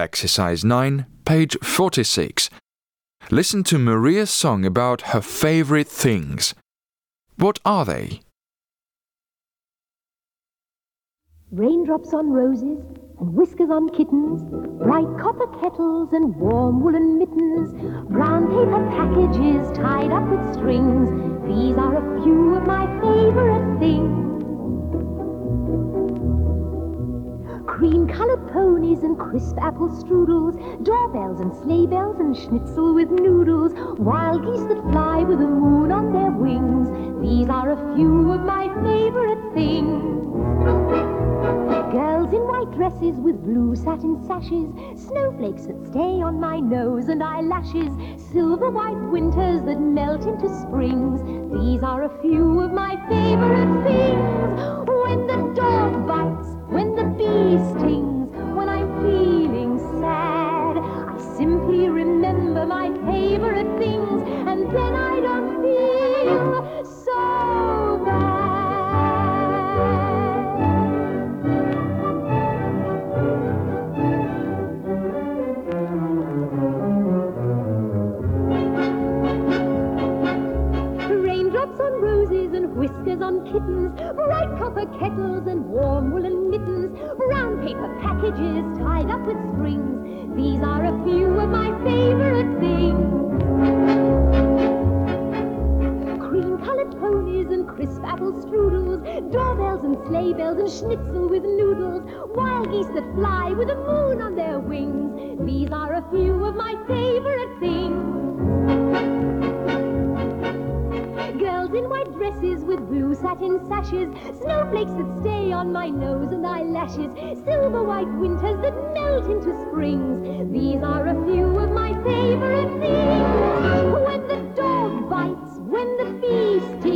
Exercise 9, page 46. Listen to Maria's song about her favorite things. What are they? Raindrops on roses and whiskers on kittens, bright copper kettles and warm woolen mittens, brown paper packages tied up with strings. These are a few of my favorite things. Cream-colored ponies and crisp apple strudels, doorbells and sleigh bells and schnitzel with noodles, wild geese that fly with the moon on their wings. These are a few of my favorite things. Girls in white dresses with blue satin sashes, snowflakes that stay on my nose and eyelashes, silver white winters that melt into springs. These are a few of my favorite favorite things, and then I don't feel so bad. Raindrops on roses and whiskers on kittens, bright copper kettles and warm woolen mittens, brown paper packages tied up with strings. These are a few of my favorite ponies and crisp apple strudels, doorbells and sleigh bells and schnitzel with noodles, wild geese that fly with the moon on their wings. These are a few of my favorite things. Girls in white dresses with blue satin sashes, snowflakes that stay on my nose and eyelashes, silver white winters that melt into springs. These are a few of my favorite things. When the dog bites, when the bee